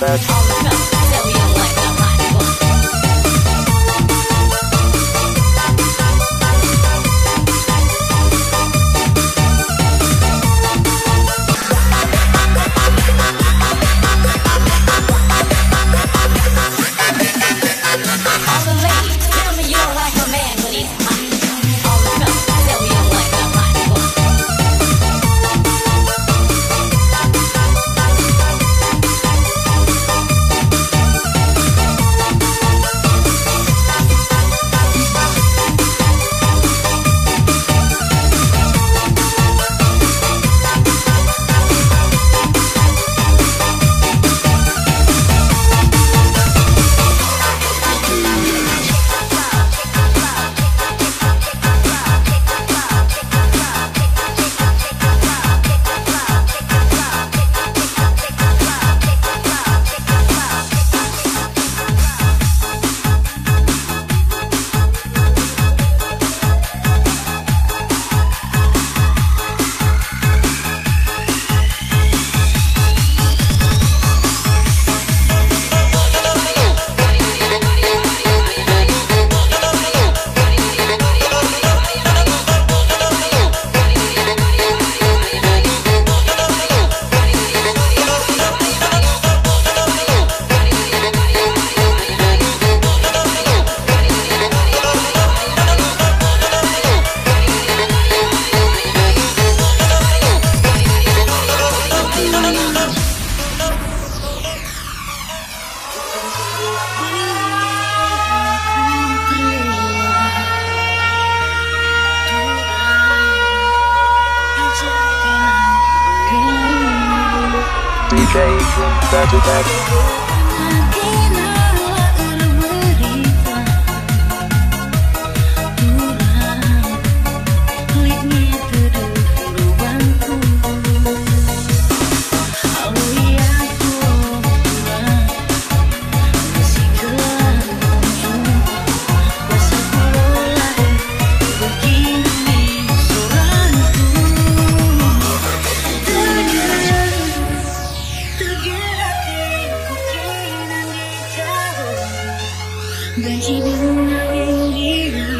Bad, 那一边，那一人。